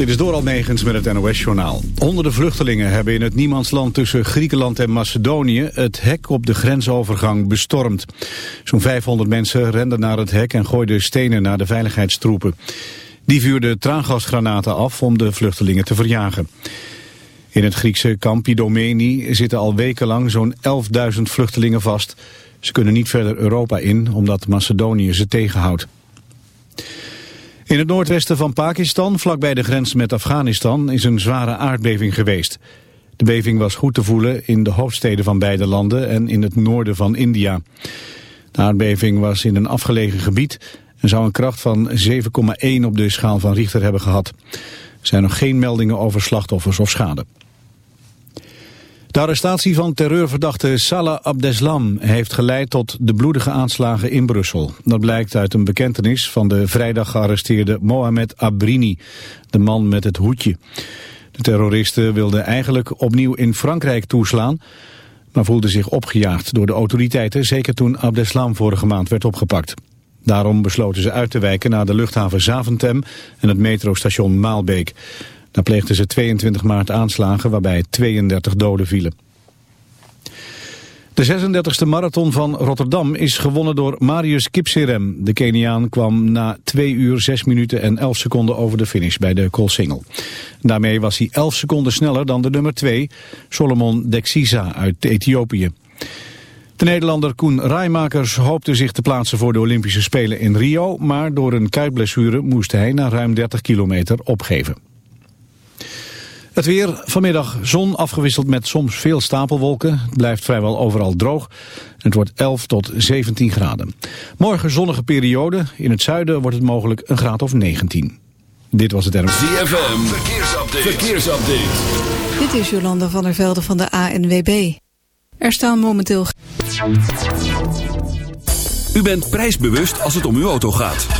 dit is door Almegens met het NOS-journaal. Honderden vluchtelingen hebben in het niemandsland tussen Griekenland en Macedonië... het hek op de grensovergang bestormd. Zo'n 500 mensen renden naar het hek en gooiden stenen naar de veiligheidstroepen. Die vuurden traangasgranaten af om de vluchtelingen te verjagen. In het Griekse kamp Idomeni zitten al wekenlang zo'n 11.000 vluchtelingen vast. Ze kunnen niet verder Europa in, omdat Macedonië ze tegenhoudt. In het noordwesten van Pakistan, vlakbij de grens met Afghanistan, is een zware aardbeving geweest. De beving was goed te voelen in de hoofdsteden van beide landen en in het noorden van India. De aardbeving was in een afgelegen gebied en zou een kracht van 7,1 op de schaal van Richter hebben gehad. Er zijn nog geen meldingen over slachtoffers of schade. De arrestatie van terreurverdachte Salah Abdeslam heeft geleid tot de bloedige aanslagen in Brussel. Dat blijkt uit een bekentenis van de vrijdag gearresteerde Mohamed Abrini, de man met het hoedje. De terroristen wilden eigenlijk opnieuw in Frankrijk toeslaan, maar voelden zich opgejaagd door de autoriteiten, zeker toen Abdeslam vorige maand werd opgepakt. Daarom besloten ze uit te wijken naar de luchthaven Zaventem en het metrostation Maalbeek. Daar pleegden ze 22 maart aanslagen waarbij 32 doden vielen. De 36e marathon van Rotterdam is gewonnen door Marius Kipserem. De Keniaan kwam na 2 uur 6 minuten en 11 seconden over de finish bij de Koolsingel. Daarmee was hij 11 seconden sneller dan de nummer 2, Solomon Dexiza uit Ethiopië. De Nederlander Koen Rijmakers hoopte zich te plaatsen voor de Olympische Spelen in Rio, maar door een kuitblessure moest hij na ruim 30 kilometer opgeven. Het weer, vanmiddag zon afgewisseld met soms veel stapelwolken. Het blijft vrijwel overal droog. Het wordt 11 tot 17 graden. Morgen zonnige periode. In het zuiden wordt het mogelijk een graad of 19. Dit was het RMC. ZFM, verkeersupdate. verkeersupdate. Dit is Jolanda van der Velde van de ANWB. Er staan momenteel... U bent prijsbewust als het om uw auto gaat.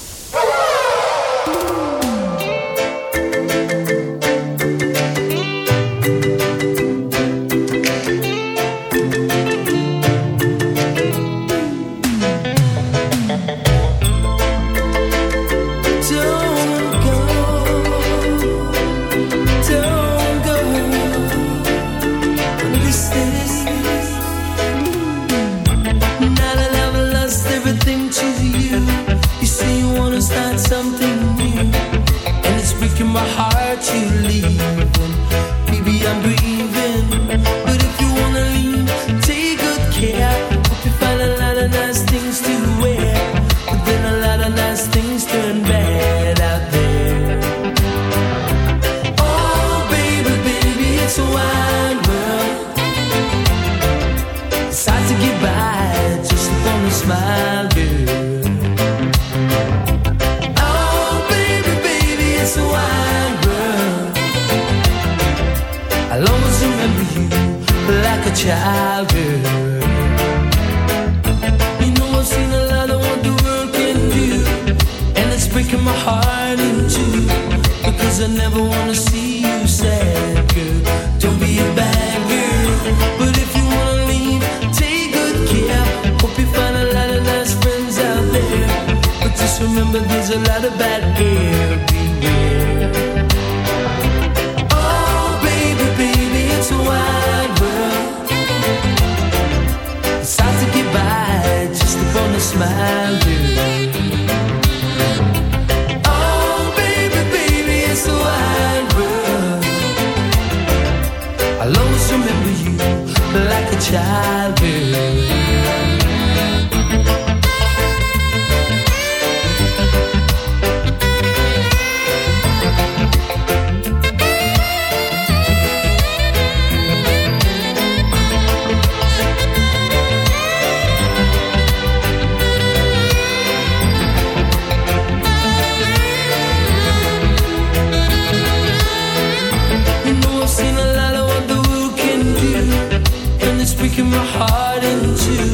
My heart in two.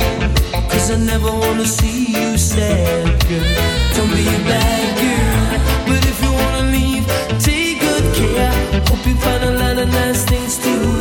Cause I never wanna see you sad, girl. Don't be a bad girl. But if you wanna leave, take good care. Hope you find a lot of nice things to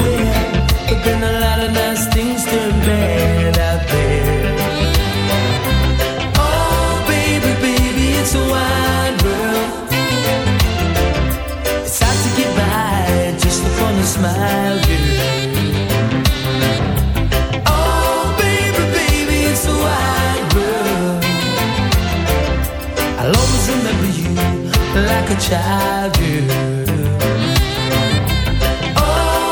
Oh.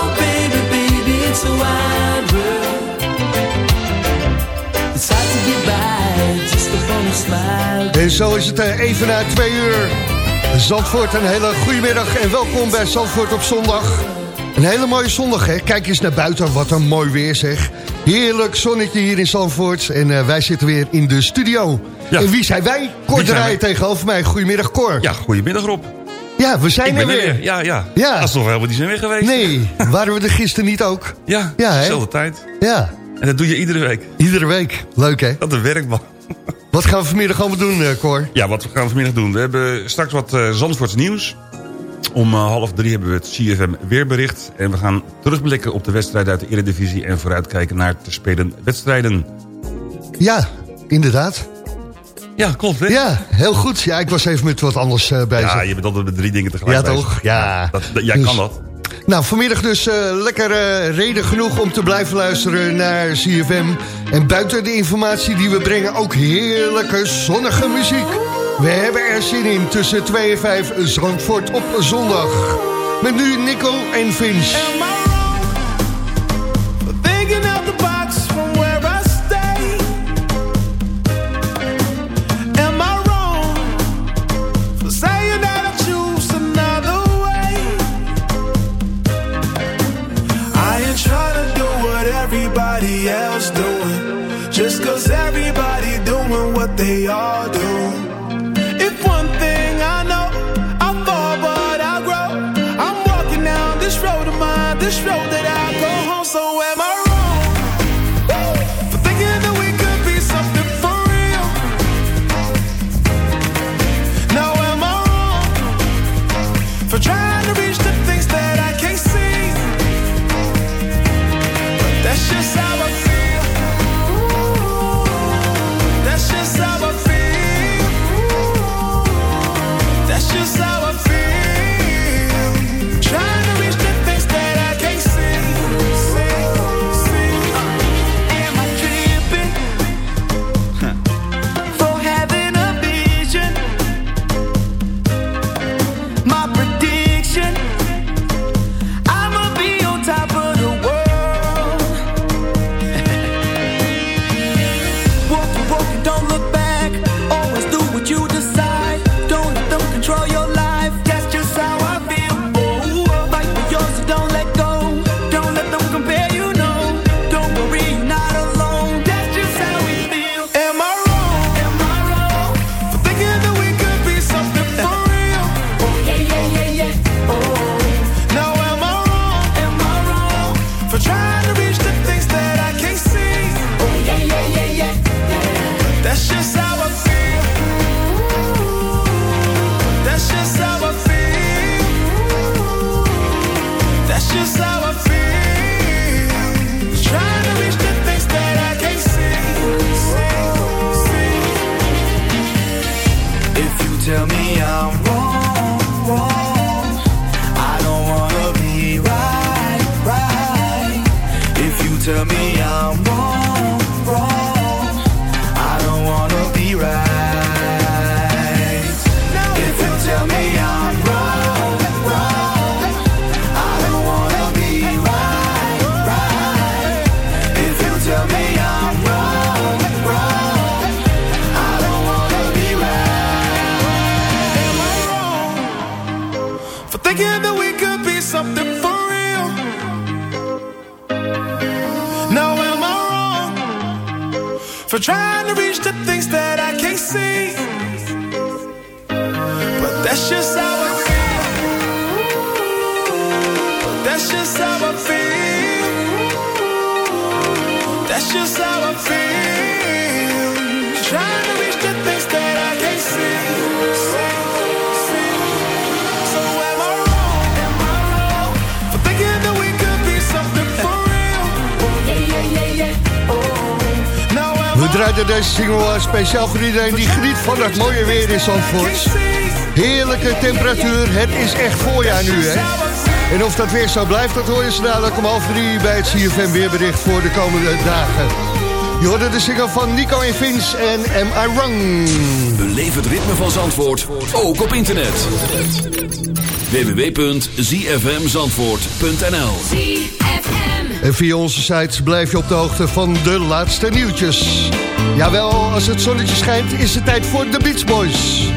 En zo is het eh, even na twee uur. Zandvoort, een hele goede middag en welkom bij Zandvoort op zondag. Een hele mooie zondag, hè? Kijk eens naar buiten, wat een mooi weer, zeg. Heerlijk zonnetje hier in Zandvoort en eh, wij zitten weer in de studio. Ja. En wie zijn wij? Cor draaien tegenover mij. Goedemiddag, Cor. Ja, goedemiddag Rob. Ja, we zijn er er weer. weer. Ja, ja. Ja. Dat is toch helemaal niet zijn weg geweest? Nee, waren we er gisteren niet ook? Ja, Ja, dezelfde tijd. Ja, En dat doe je iedere week. iedere week. Leuk, hè? Dat een werkman. Wat gaan we vanmiddag allemaal doen, eh, Cor? Ja, wat gaan we vanmiddag doen? We hebben straks wat eh Zandvoorts nieuws. Om eh, half drie hebben we het CFM weerbericht. En we gaan terugblikken op de wedstrijd uit de Eredivisie... en vooruitkijken naar te spelen wedstrijden. Ja, inderdaad. Ja, klopt hè? Ja, heel goed. Ja, ik was even met wat anders eh, bezig. Ja, je bent altijd met drie dingen tegelijk Ja, bezig. toch? Ja. Dat, dat- jij Dus- kan dat. Nou, vanmiddag dus eh, lekker eh, reden genoeg om te blijven luisteren naar CFM. En buiten de informatie die we brengen, ook heerlijke zonnige muziek. We hebben er zin in tussen 2 en 5 Zandvoort op zondag. Met nu Nico en Vince. Eh, speciaal voor iedereen die geniet van het mooie weer in Zandvoort. Heerlijke temperatuur, het is echt voorjaar nu, hè? En of dat weer zo blijft, dat hoor je zo dadelijk om half drie bij het CFM weerbericht voor de komende dagen. Je hoorde de single van Nico en Vince en Am I Wrong? Beleef het ritme van Zandvoort, ook op internet. www.zfmzandvoort.nl ZFM. En via onze sites blijf je op de hoogte van de laatste nieuwtjes. Jawel, als het zonnetje schijnt is het tijd voor de Beach Boys.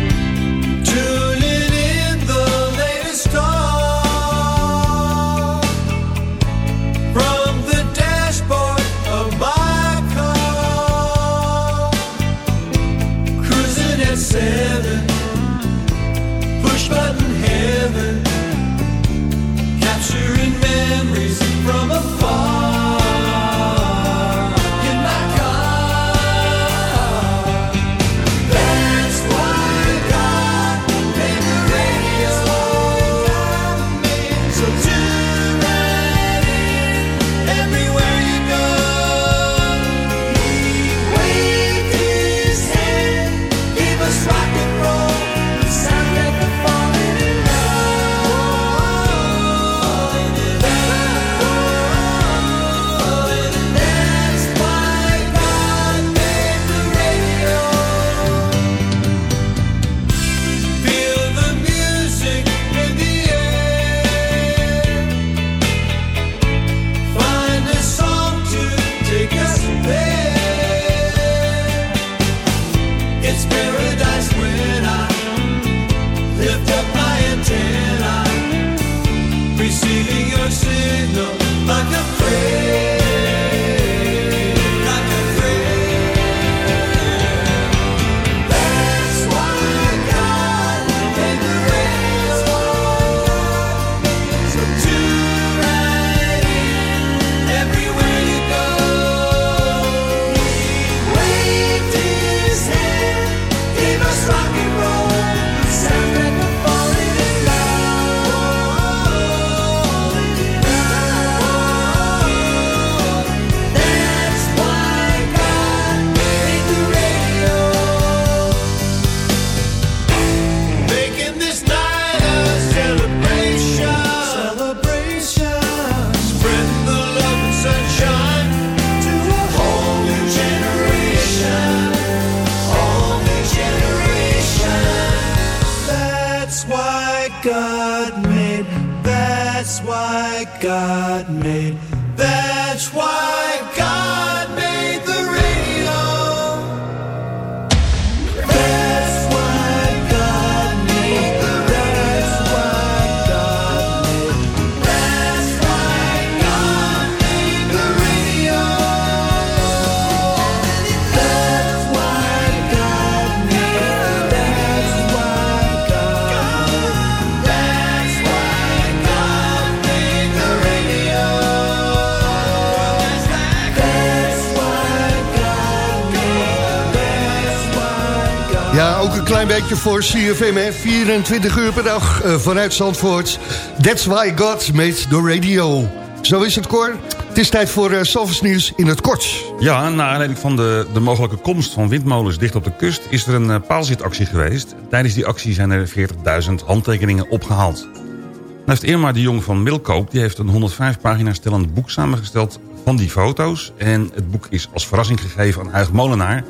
Voor CFM, hè. 24 uur per dag eh, vanuit Zandvoort. That's why God made the radio. Zo is het, Cor. Het is tijd voor uh, Nieuws in het kort. Ja, naar aanleiding van de, de mogelijke komst van windmolens dicht op de kust... is er een eh, paalzitactie geweest. Tijdens die actie zijn er 40.000 handtekeningen opgehaald. Nou heeft Irma de Jong van Milkoop... die heeft een 105 pagina's stellend boek samengesteld van die foto's. En het boek is als verrassing gegeven aan Huig Molenaar.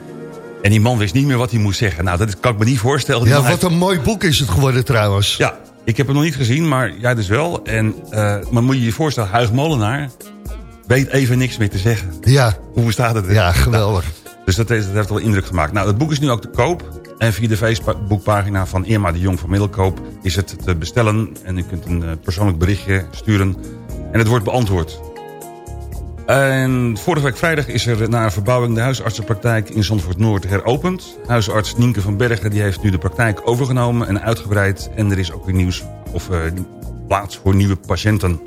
En die man wist niet meer wat hij moest zeggen. Nou, dat kan ik me niet voorstellen. Die Ja, wat heeft- een mooi boek is het geworden trouwens. Ja, ik heb hem nog niet gezien, maar jij dus wel. En, eh, maar moet je je voorstellen, Huig Molenaar weet even niks meer te zeggen. Ja, Hoe staat het? ja geweldig. Dus dat heeft, dat heeft wel indruk gemaakt. Nou, het boek is nu ook te koop. En via de Facebookpagina van Irma de Jong van Middelkoop is het te bestellen. En u kunt een eh, persoonlijk berichtje sturen. En het wordt beantwoord. En vorige week vrijdag is er na een verbouwing de huisartsenpraktijk in Zandvoort Noord heropend. Huisarts Nienke van Bergen die heeft nu de praktijk overgenomen en uitgebreid. En er is ook weer nieuws of uh, plaats voor nieuwe patiënten.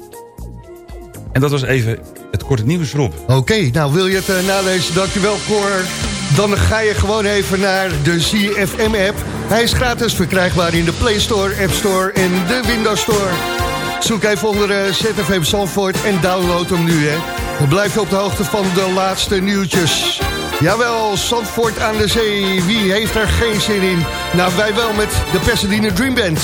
En dat was even het korte nieuws, Rob. Oké, nou wil je het uh, nalezen, dankjewel Cor. Dan ga je gewoon even naar de ZFM-app. Hij is gratis verkrijgbaar in de Play Store, App Store en de Windows Store. Zoek even onder uh, ZFM Zandvoort en download hem nu, hè. Blijf je op de hoogte van de laatste nieuwtjes. Jawel, Zandvoort aan de zee. Wie heeft er geen zin in? Nou, wij wel met de Pasadena Dream Band.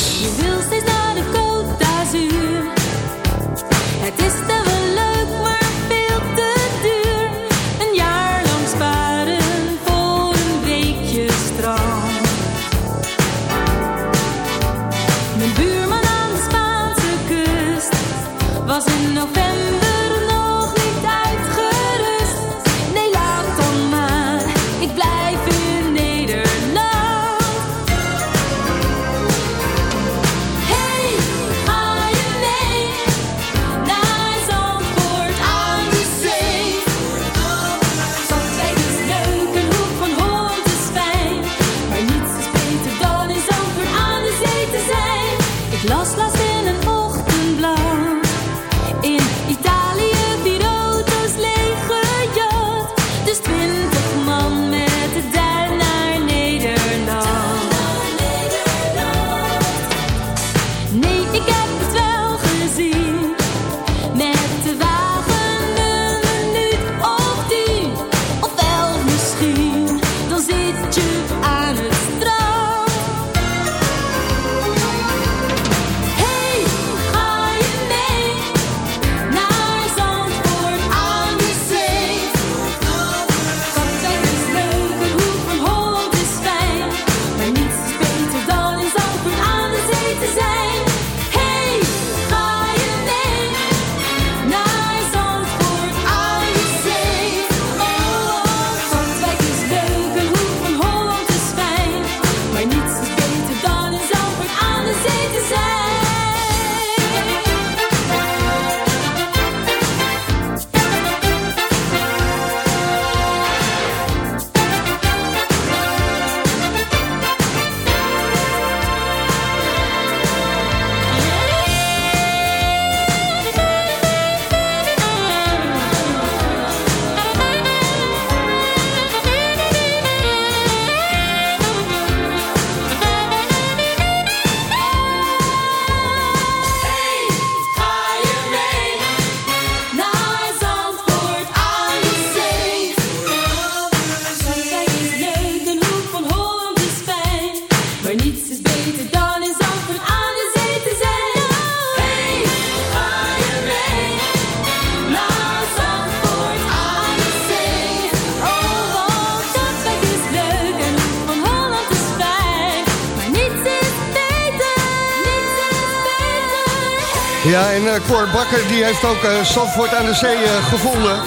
Ja, en eh, Cor Bakker die heeft ook eh, Zandvoort aan de zee eh, gevonden.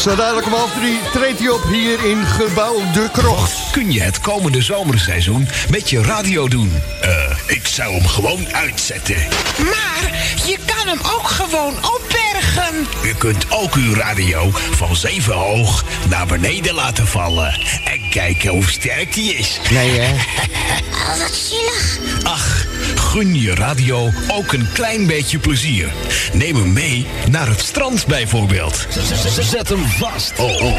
Zo dadelijk om half drie treedt hij op hier in gebouw De Krocht. Kun je het komende zomerseizoen met je radio doen? Eh, ik zou hem gewoon uitzetten. Maar je kan hem ook gewoon opbergen. U kunt ook uw radio van zeven hoog naar beneden laten vallen. En kijken hoe sterk die is. Nee, hè? Oh, wat zielig. Ach, gun je radio ook een klein beetje plezier. Neem hem mee naar het strand bijvoorbeeld. Zet hem vast op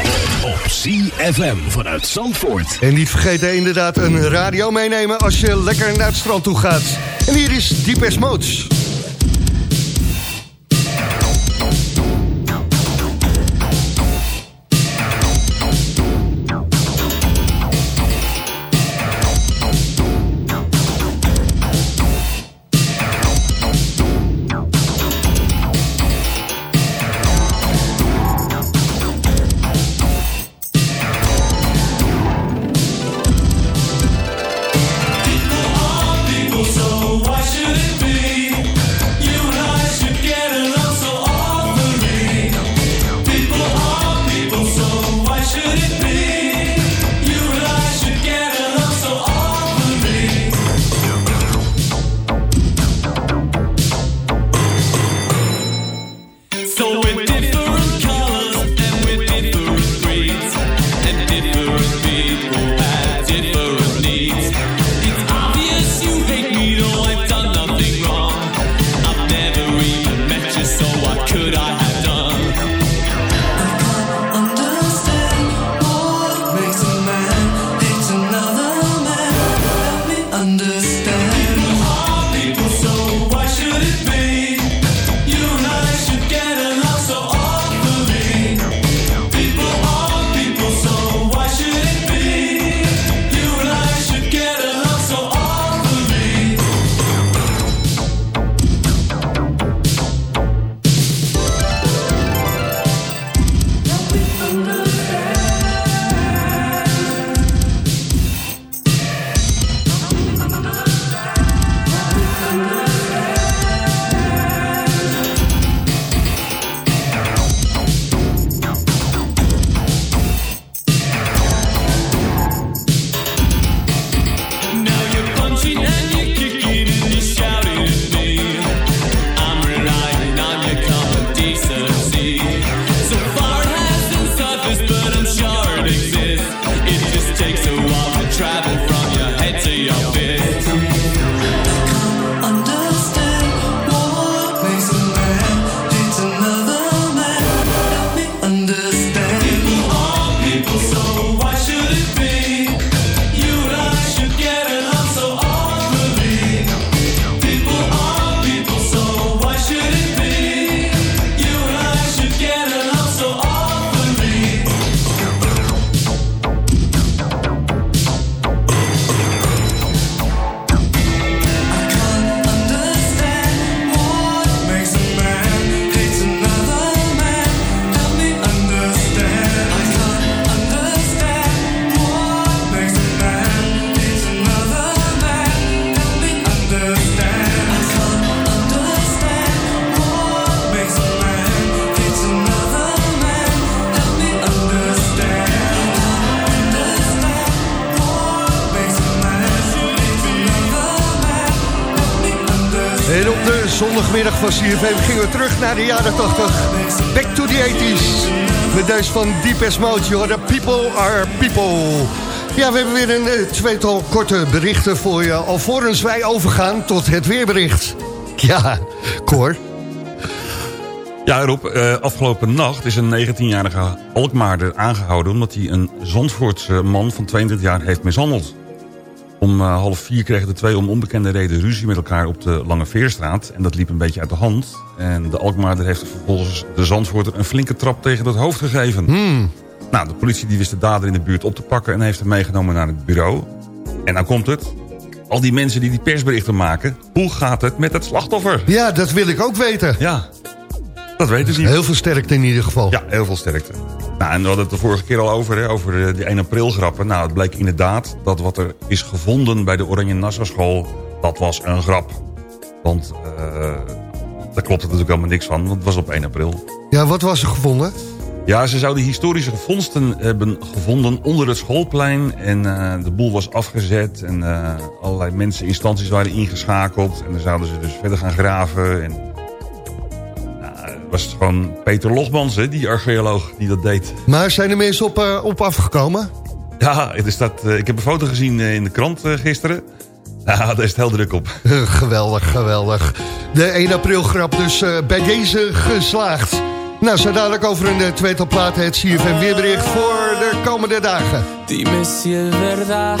CFM vanuit Zandvoort. En niet vergeten inderdaad een radio meenemen als je lekker naar het strand toe gaat. En hier is Deepest Modes. Zondagmiddag van CFM gingen we terug naar de jaren 80. Back to the 80s. Met deze van Deepest Mode, joh. The people are people. Ja, we hebben weer een eh, tweetal korte berichten voor je... alvorens wij overgaan tot het weerbericht. Ja, Cor. Ja, Rob, eh, afgelopen nacht is een 19-jarige Alkmaarder aangehouden... omdat hij een Zandvoortse man van 22 jaar heeft mishandeld. Om eh, half vier kregen de twee om onbekende reden ruzie met elkaar op de Lange Veerstraat. En dat liep een beetje uit de hand. En de Alkmaarder heeft vervolgens de Zandvoorter een flinke trap tegen het hoofd gegeven. Nou, de politie die wist de dader in de buurt op te pakken... en heeft hem meegenomen naar het bureau. En nou komt het. Al die mensen die die persberichten maken... hoe gaat het met het slachtoffer? Ja, dat wil ik ook weten. Ja, dat weten ze niet. Heel veel sterkte in ieder geval. Ja, heel veel sterkte. Nou, en we hadden het de vorige keer al over, hè, over eh, die 1 april grappen. Nou, het bleek inderdaad dat wat er is gevonden bij de Oranje Nassau school... dat was een grap. Want eh daar klopt natuurlijk helemaal niks van, want het was op 1 april. Ja, wat was er gevonden? Ja, ze zouden historische vondsten hebben gevonden onder het schoolplein. En eh, de boel was afgezet en allerlei mensen, instanties waren ingeschakeld. En dan zouden ze dus verder gaan graven. En, was gewoon Peter Logmans, hè, die archeoloog, die dat deed. Maar zijn er mensen op, eh, op afgekomen? Ja, er staat, eh, ik heb een foto gezien eh, in de krant gisteren. Ja, daar is het heel druk op. geweldig, geweldig. De 1 april grap dus eh, bij deze geslaagd. Nou, zo dadelijk over een tweetal platen het CFM weerbericht voor de komende dagen. Dime si es verdad.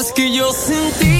Es que yo sin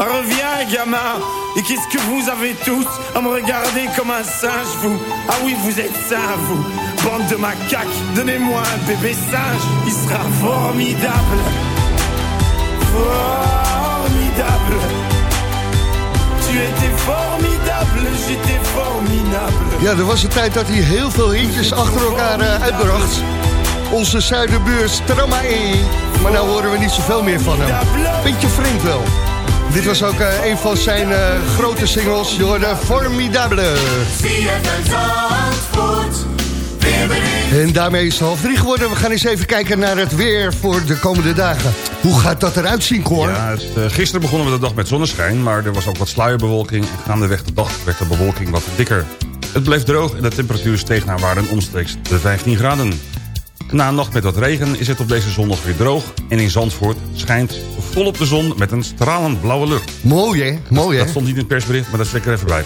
Reviens, gamin. Et qu'est-ce que vous avez tous à me regarder comme un singe, vous Ah oui, vous êtes sains, vous. Bande de macaques, donnez-moi un bébé singe. Il sera formidable. Formidable. Tu étais formidable, j'étais formidable. Ja, er was een tijd dat hij heel veel hitjes achter elkaar eh, uitbracht. Onze zuiderbuur Stromae. Maar nou horen we niet zoveel meer van hem. Beetje vreemd wel. Dit was ook eh, een van zijn eh, grote singles. Je hoorde Formidable. En daarmee is het half drie geworden. We gaan eens even kijken naar het weer voor de komende dagen. Hoe gaat dat eruit zien, Cor? Ja, eh, gisteren begonnen we de dag met zonneschijn, maar er was ook wat sluierbewolking. En gaandeweg de dag werd de bewolking wat dikker. Het bleef droog en de temperatuur steeg naar waarden omstreeks de 15 graden. Na een nacht met wat regen is het op deze zondag weer droog. En in Zandvoort schijnt volop de zon met een stralend blauwe lucht. Mooi, hè? Mooi, hè? Dat stond niet in het persbericht, maar dat is lekker even bij.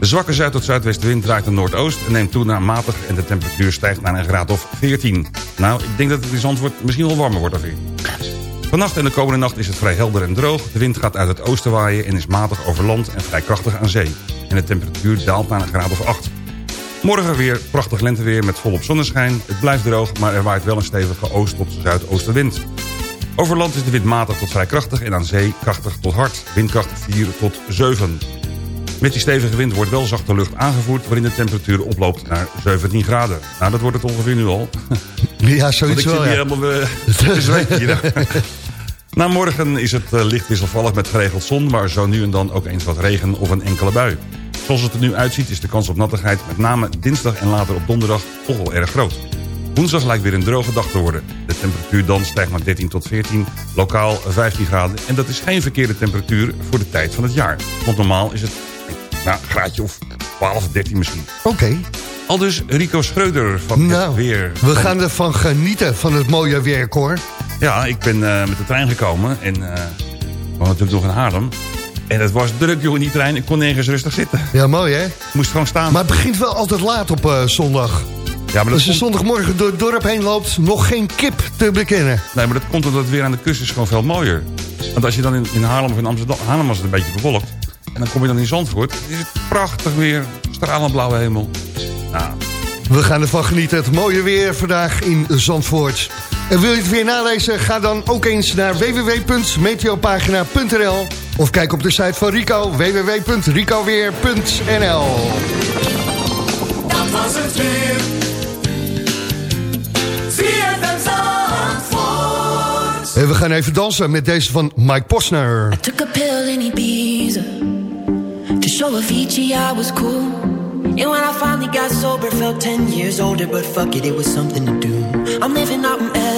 De zwakke zuid- tot zuidwestenwind draait naar noordoost... en neemt toe naar matig en de temperatuur stijgt naar een graad of 14. Nou, ik denk dat het in Zandvoort misschien wel warmer wordt dan 14. Vannacht en de komende nacht is het vrij helder en droog. De wind gaat uit het oosten waaien en is matig over land en vrij krachtig aan zee. En de temperatuur daalt naar een graad of 8. Morgen weer prachtig lenteweer met volop zonneschijn. Het blijft droog, maar er waait wel een stevige oost- tot zuidoostenwind. Over land is de wind matig tot vrij krachtig en aan zee krachtig tot hard. Windkracht 4 tot 7. Met die stevige wind wordt wel zachte lucht aangevoerd... waarin de temperatuur oploopt naar 17 graden. Nou, dat wordt het ongeveer nu al. Ja, Want zoiets ik zit hier ja. helemaal eh, te zweten hier. Na morgen is het eh, licht wisselvallig met geregeld zon... maar zo nu en dan ook eens wat regen of een enkele bui. Zoals het er nu uitziet is de kans op nattigheid... met name dinsdag en later op donderdag toch wel erg groot. Woensdag lijkt weer een droge dag te worden. De temperatuur dan stijgt naar 13 tot 14, lokaal 15 graden... en dat is geen verkeerde temperatuur voor de tijd van het jaar. Want normaal is het nou, een graadje of 12, 13 misschien. Oké. Al dus Rico Schreuder van Nou, het weer. We gaan ervan genieten van het mooie weer, Cor. Ja, ik ben eh, met de trein gekomen en uh, we natuurlijk nog in Haarlem. En het was druk, joh, in die trein. Ik kon nergens rustig zitten. Ja, mooi, hè? Moest gewoon staan. Maar het begint wel altijd laat op eh, zondag. Ja, maar Als je komt- zondagmorgen door het dorp heen loopt, nog geen kip te bekennen. Nee, maar dat komt omdat het weer aan de kust is gewoon veel mooier. Want als je dan in, in Haarlem of in Amsterdam... Haarlem was het een beetje bewolkt. En dan kom je dan in Zandvoort. Is het prachtig weer. Stralend blauwe hemel. Nou, We gaan ervan genieten. Het mooie weer vandaag in Zandvoort. En wil je het weer nalezen? Ga dan ook eens naar www.meteopagina.nl of kijk op de site van Rico, www.ricoweer.nl Dat was het weer. En we gaan even dansen met deze van Mike Posner. Took a pill in Ibiza to show Avicii I was cool. And when I finally got sober, felt 10 years older, but fuck it, it was something to do. I'm living out in LA.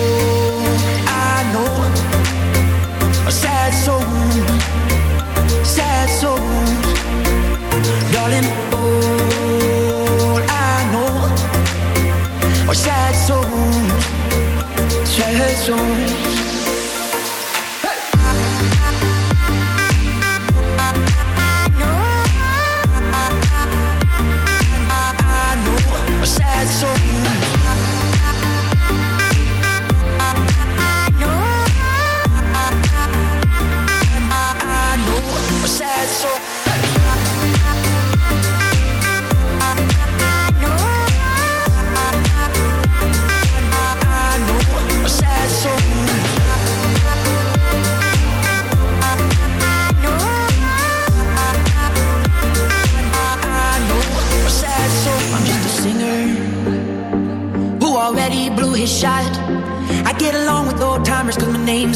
know a sad soul, sad soul, darling. All I know are sad souls, sad souls.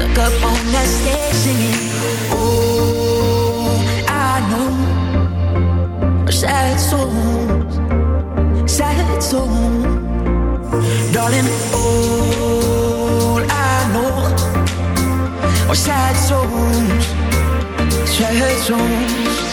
Stuck up on that stage singing. Oh, I know are sad souls, sad souls, darling. All I know are sad souls, sad souls.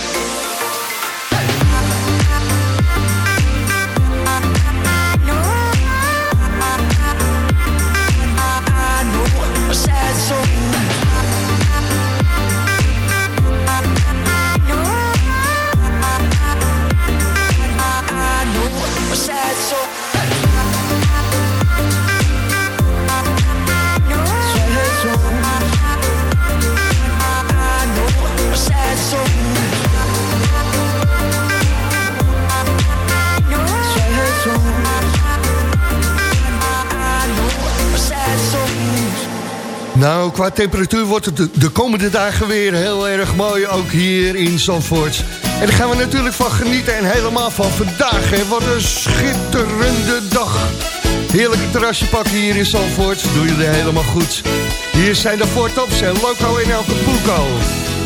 Qua temperatuur wordt het de, de komende dagen weer heel erg mooi, ook hier in Zandvoort. En daar gaan we natuurlijk van genieten en helemaal van vandaag. Hè. Wat een schitterende dag. Heerlijk terrasje pakken hier in Zandvoort, doe je er helemaal goed. Hier zijn de Voortops en Loco in Acapulco. Going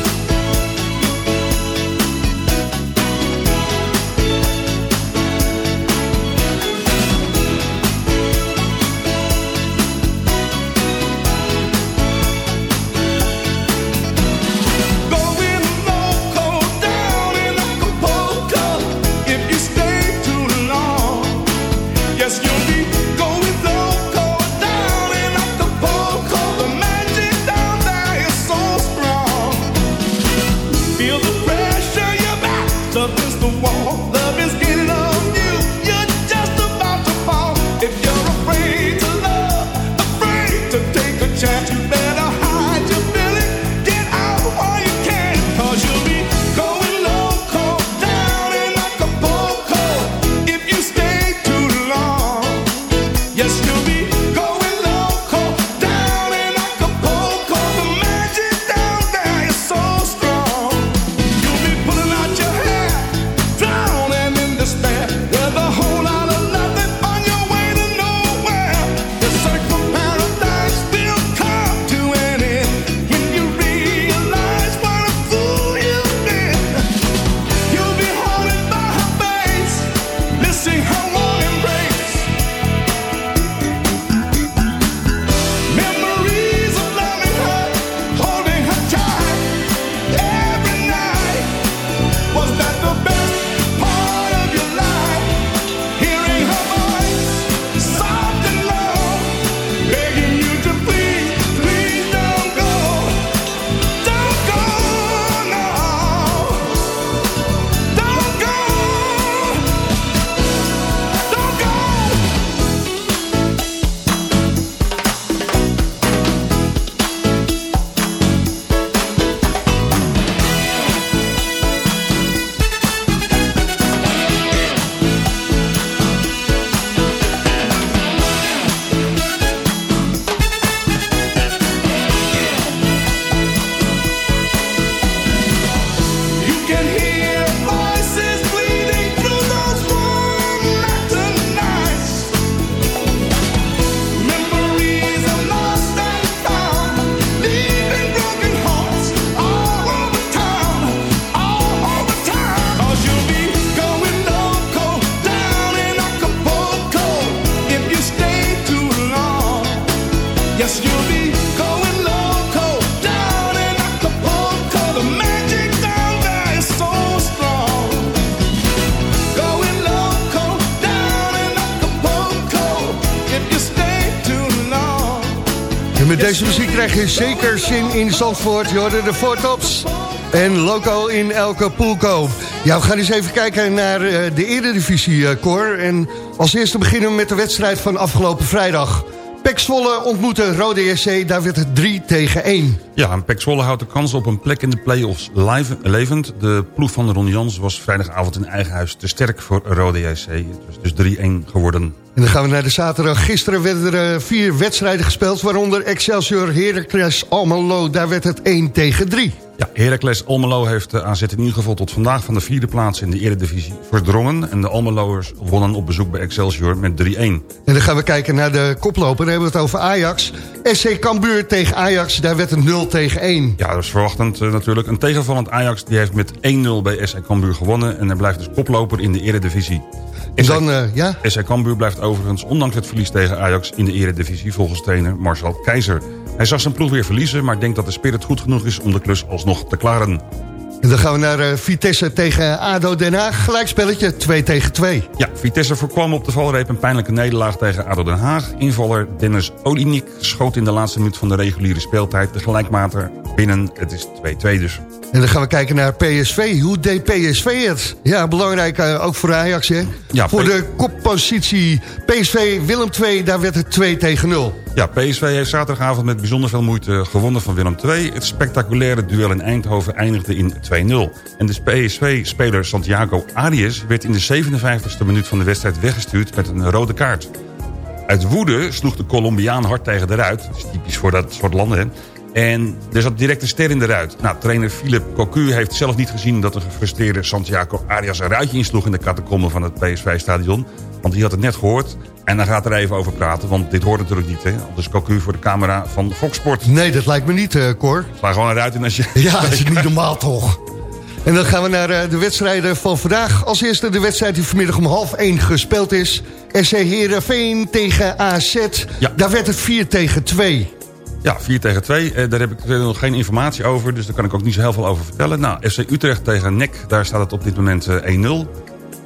met deze muziek krijg je zeker zin in Zandvoort. Je hoorde de Four Tops en Loco in elke poolko. Ja, we gaan eens even kijken naar eh, de eredivisie, eh, Cor. En als eerste beginnen we met de wedstrijd van afgelopen vrijdag. Pek Zwolle ontmoette Rode JC, daar werd het 3 tegen 1. Ja, en Pek Zwolle houdt de kans op een plek in de play-offs levend. De ploeg van Ron Jans was vrijdagavond in eigen huis te sterk voor Rode JC. Het was dus 3-1 geworden. En dan gaan we naar de zaterdag. Gisteren werden er eh, vier wedstrijden gespeeld... waaronder Excelsior Heracles Almelo. Daar werd het 1 tegen 3. Ja, Heracles Almelo heeft de AZ in ieder geval tot vandaag van de vierde plaats in de eredivisie verdrongen. En de Almeloers wonnen op bezoek bij Excelsior met 3-1. En dan gaan we kijken naar de koploper. Dan hebben we het over Ajax. SC Cambuur tegen Ajax. Daar werd het 0 tegen 1. Ja, dat is verwachtend eh, natuurlijk. Een tegenvallend Ajax die heeft met 1-0 bij SC Cambuur gewonnen. En hij blijft dus koploper in de eredivisie. En dan, eh, ja? SC Cambuur blijft overigens ondanks het verlies tegen Ajax in de eredivisie volgens trainer Marcel Keizer. Hij zag zijn ploeg weer verliezen, maar denkt dat de spirit goed genoeg is om de klus alsnog te klaren. En dan gaan we naar eh, Vitesse tegen ADO Den Haag. Gelijkspelletje 2 tegen 2. Ja, Vitesse voorkwam op de valreep een pijnlijke nederlaag tegen ADO Den Haag. Invaller Dennis Olinik schoot in de laatste minuut van de reguliere speeltijd de gelijkmater binnen. Het is 2-2 dus. En dan gaan we kijken naar PSV. Hoe deed PSV het? Ja, belangrijk eh, ook voor Ajax, hè? Ja, voor P- de koppositie PSV Willem 2, daar werd het 2 tegen 0. Ja, PSV heeft zaterdagavond met bijzonder veel moeite gewonnen van Willem II. Het spectaculaire duel in Eindhoven eindigde in 2-0. En de PSV-speler Santiago Arias werd in de 57e minuut van de wedstrijd weggestuurd met een rode kaart. Uit woede sloeg de Colombiaan hard tegen de ruit. Dat is typisch voor dat soort landen, hè. En er zat direct een ster in de ruit. Nou, trainer Philip Cocu heeft zelf niet gezien... dat de gefrustreerde Santiago Arias een ruitje insloeg... in de catacomben van het PSV-stadion. Want die had het net gehoord. En dan gaat er even over praten, want dit hoort natuurlijk niet. Hè? Dus Cocu voor de camera van Fox Sport. Nee, dat lijkt me niet, eh Cor. Sla gewoon een ruit in als je... Ja, dat is niet normaal toch. En dan gaan we naar eh, de wedstrijden van vandaag. Als eerste de wedstrijd die vanmiddag om half 1 gespeeld is. SC Heerenveen tegen AZ. Ja. Daar werd het 4 tegen 2. Ja, 4 tegen 2. Eh, daar heb ik nog geen informatie over. Dus daar kan ik ook niet zo heel veel over vertellen. Nou, FC Utrecht tegen NEC. Daar staat het op dit moment eh, 1-0.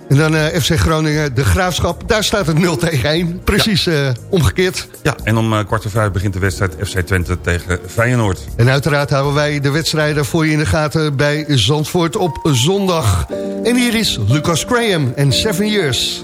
En dan eh, FC Groningen, de Graafschap. Daar staat het 0 tegen 1. Precies eh, omgekeerd. Ja, en om eh, kwart voor vijf begint de wedstrijd FC Twente tegen Feyenoord. En uiteraard houden wij de wedstrijden voor je in de gaten bij Zandvoort op zondag. En hier is Lucas Graham en Seven Years.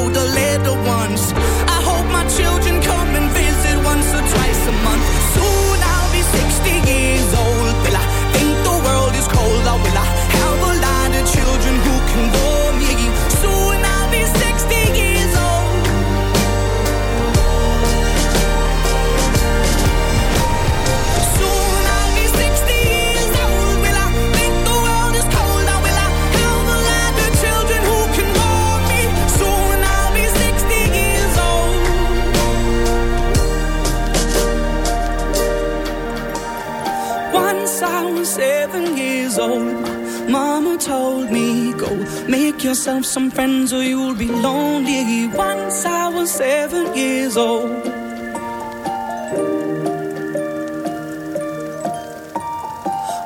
make yourself some friends or you'll be lonely. Once I was seven years old.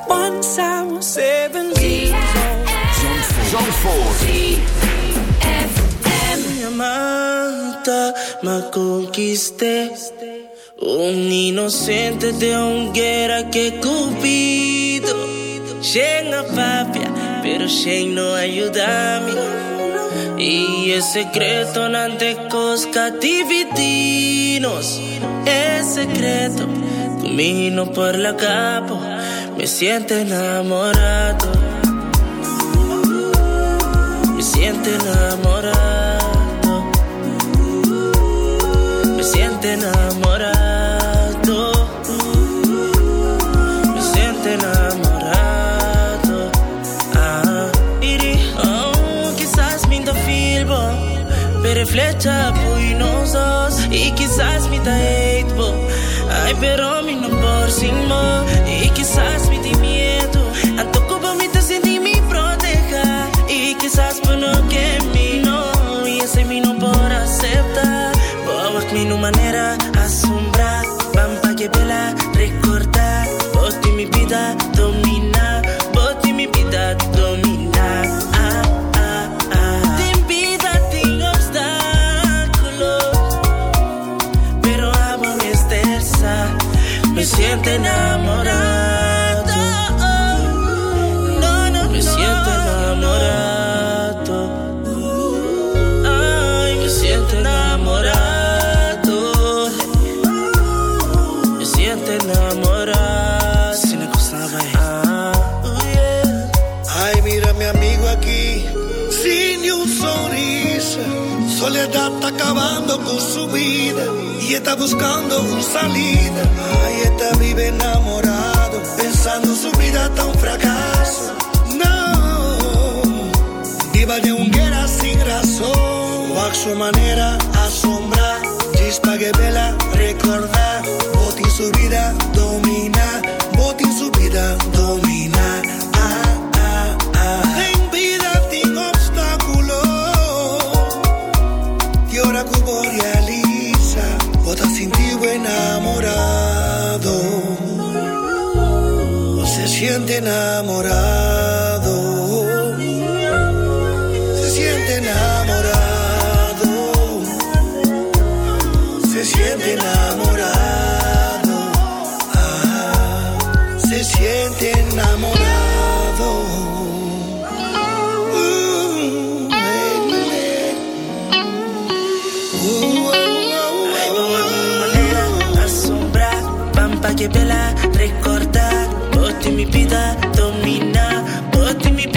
Once I was seven years old. Mi amante, me conquisté. Un inocente de hoguera que cupido. Chega papia, pero Shane no ayuda-me. E é secreto não te cosca dividinos. É secreto, comigo por la capo. Me siento enamorado. Me siento enamorado. Me siento enamorado. tja, boei ons as Ek is as met die bo. Ai, pero mi no por sin mo. Ek is as buscando una salida. Ay, está vive enamorado, pensando su vida tan fracaso. No, viva de guerra sin razón, o a su manera asombrar. Chispa que vela recordar, boti su vida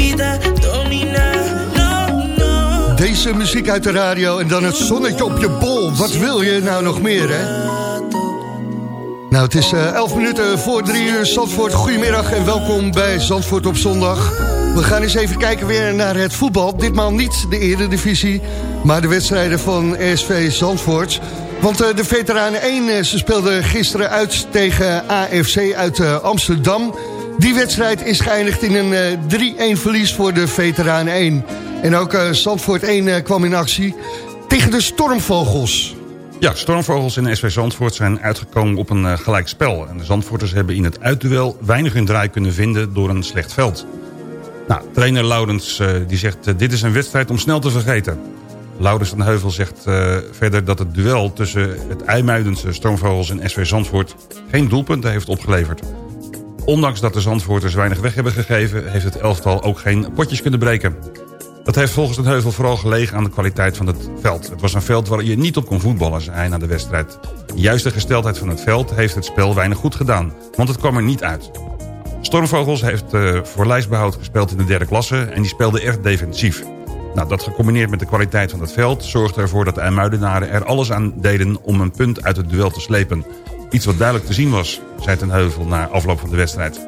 vida domina, domina. Deze muziek uit de radio en dan het zonnetje op je bol. Wat wil je nou nog meer, hè? Nou, het is eh 11 minuten voor 3 uur Zandvoort. Goedemiddag en welkom bij Zandvoort op zondag. We gaan eens even kijken weer naar het voetbal. Ditmaal niet de eredivisie, maar de wedstrijden van SV Zandvoort. Want eh, de veteranen 1, eh, ze speelden gisteren uit tegen AFC uit eh, Amsterdam. Die wedstrijd is geëindigd in een eh, 3-1 verlies voor de veteranen 1. En ook Zandvoort 1 eh, kwam in actie tegen de Stormvogels. Ja, Stormvogels en SV Zandvoort zijn uitgekomen op een gelijk spel. En de Zandvoorters hebben in het uitduel weinig hun draai kunnen vinden door een slecht veld. Nou, trainer Laurens die zegt, dit is een wedstrijd om snel te vergeten. Laurens van Heuvel zegt verder dat het duel tussen het IJmuidense Stormvogels en SV Zandvoort geen doelpunten heeft opgeleverd. Ondanks dat de Zandvoorters weinig weg hebben gegeven... heeft het elftal ook geen potjes kunnen breken. Dat heeft volgens het Heuvel vooral gelegen aan de kwaliteit van het veld. Het was een veld waar je niet op kon voetballen, zei hij na de wedstrijd. De juiste gesteldheid van het veld heeft het spel weinig goed gedaan. Want het kwam er niet uit. Stormvogels heeft uh, voor lijstbehoud gespeeld in de derde klasse... en die speelde echt defensief. Nou, dat gecombineerd met de kwaliteit van het veld... zorgde ervoor dat de IJmuidenaren er alles aan deden... om een punt uit het duel te slepen. Iets wat duidelijk te zien was, zei Ten Heuvel na afloop van de wedstrijd.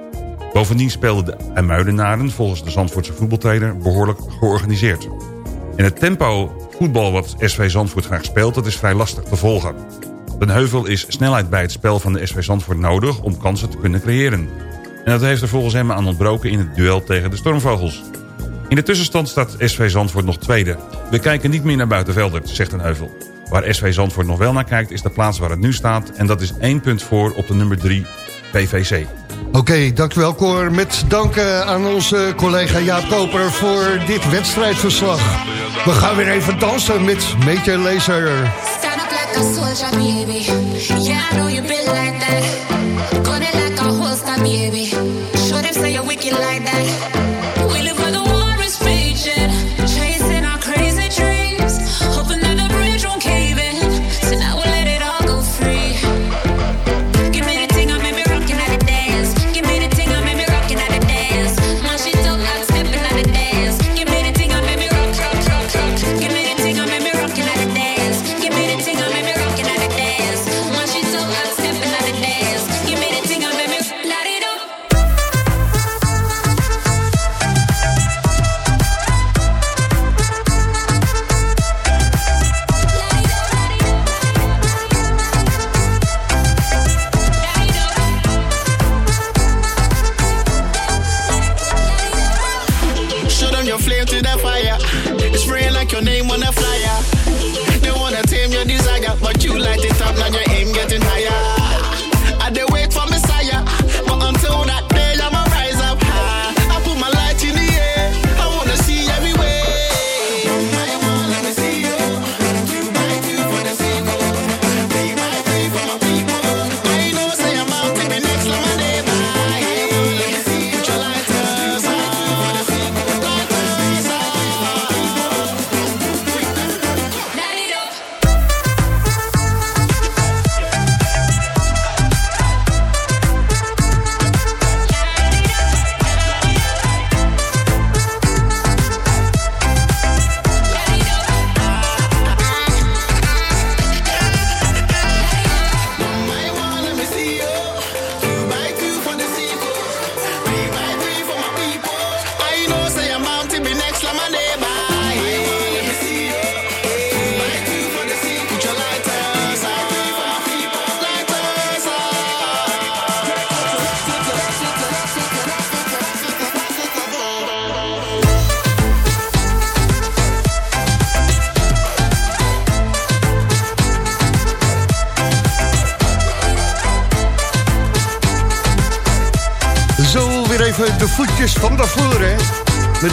Bovendien speelden de IJmuidenaren volgens de Zandvoortse voetbaltrainer behoorlijk georganiseerd. En het tempo voetbal wat SV Zandvoort graag speelt, dat is vrij lastig te volgen. Den Heuvel is snelheid bij het spel van de SV Zandvoort nodig om kansen te kunnen creëren. En dat heeft er volgens hem aan ontbroken in het duel tegen de Stormvogels. In de tussenstand staat SV Zandvoort nog tweede. We kijken niet meer naar buitenvelder, zegt Den Heuvel. Waar SV Zandvoort nog wel naar kijkt is de plaats waar het nu staat... en dat is één punt voor op de nummer 3 PVC. Oké, okay, dankjewel Cor. Met dank aan onze collega Jaap Koper voor dit wedstrijdverslag. We gaan weer even dansen met Major Laser. Stand up like a soldier, baby. Yeah, I know you been like that. Gun it like a holster, baby. Show them say you're wicked like that.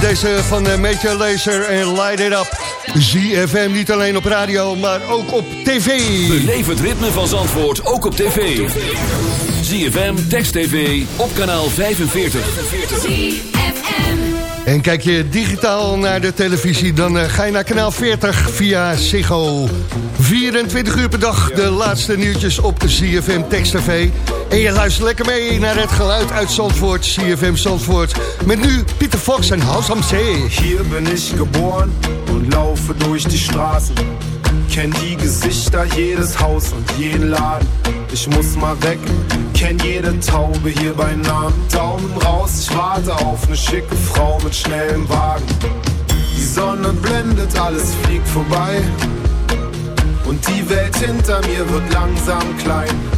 Deze van uh, Major Laser en Light It Up. ZFM niet alleen op radio, maar ook op tv. Beleef het ritme van Zandvoort ook op tv. ZFM, Text TV, op kanaal 45. En kijk je digitaal naar de televisie, dan eh, ga je naar kanaal 40 via Ziggo. 24 uur per dag, de laatste nieuwtjes op ZFM Text TV. En je luistert lekker mee naar het geluid uit Zandvoort, ZFM Zandvoort. Met nu Pieter Fox en House am See. Hier bin ich geboren und laufe durch die Straßen. Kenn die Gesichter, jedes Haus und jeden Laden. Ich muss mal weg, kenn jede Taube hier bei Namen. Daumen raus, ich warte auf eine schicke Frau mit schnellem Wagen. Die Sonne blendet, alles fliegt vorbei. Und die Welt hinter mir wird langsam klein.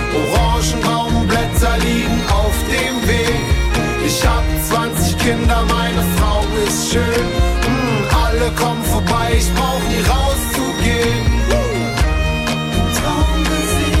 Orangenbaumblätter liegen auf dem Weg. Ich hab 20 Kinder, meine Frau ist schön. Mm, alle kommen vorbei, ich brauch nie rauszugehen. Ich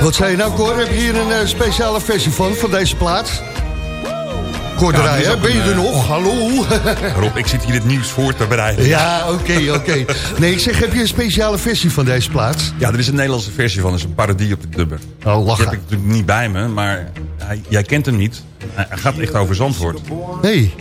Wat zei je nou, Cor? Heb je hier een eh, speciale versie van, van deze plaat? Cor Ja, ben je er eh, nog? Hallo? Rob, ik zit hier het nieuws voor te bereiden. Ja, oké, oké. Nee, ik zeg, heb je een speciale versie van deze plaat? Ja, er is een Nederlandse versie van. Dat is een parodie op de dubber. Oh, Die heb ik natuurlijk niet bij me, maar hij- jij kent hem niet. Hij gaat echt over Zandvoort. hey,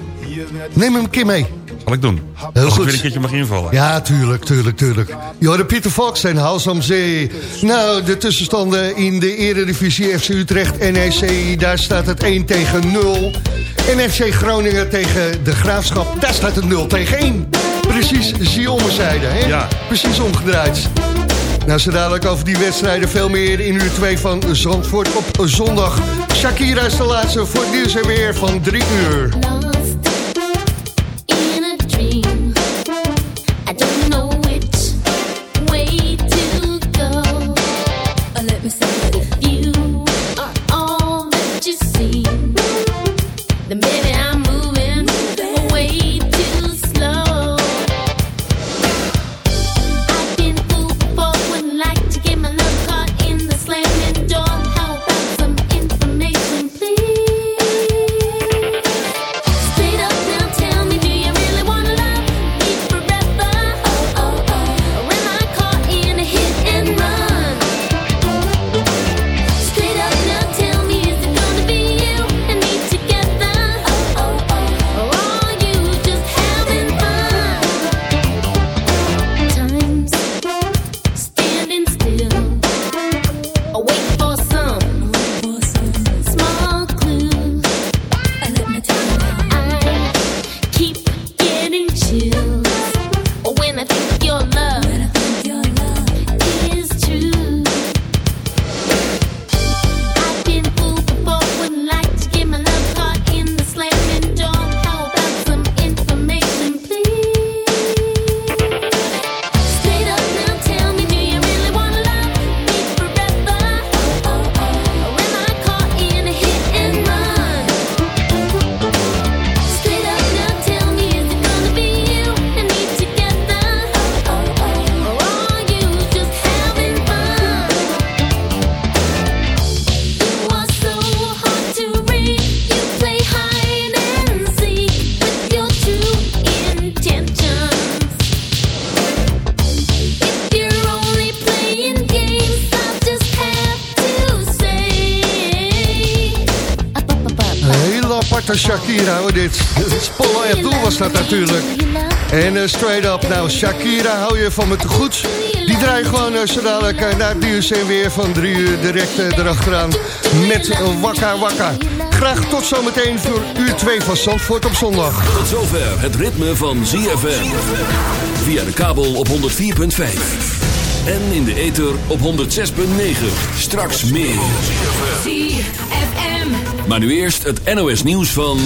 neem hem een keer mee. Zal ik doen. Heel Als ik goed. weer een keertje mag invallen. Ja, tuurlijk, tuurlijk, tuurlijk. Je hoorde Pieter Fox en House am Zee. Nou, de tussenstanden in de eredivisie FC Utrecht NEC, daar staat het 1 tegen 0. NFC Groningen tegen de Graafschap, daar staat het 0 tegen 1. Precies, zie je ommezijde, hè? Ja. Precies omgedraaid. Nou, zo dadelijk over die wedstrijden veel meer in uur 2 van Zandvoort op zondag. Shakira is de laatste voor het nieuws en weer van 3 uur. Natuurlijk. En uh, straight up, nou Shakira hou je van me te goed. Die draai gewoon uh, zo dadelijk uh, naar het nieuws en weer van drie uur direct uh, erachteraan met Wakka Wakka. Graag tot zometeen voor uur 2 van Zandvoort op zondag. Tot zover het ritme van ZFM. Via de kabel op 104.5. En in de ether op 106.9. Straks meer. ZFM. Maar nu eerst het NOS nieuws van...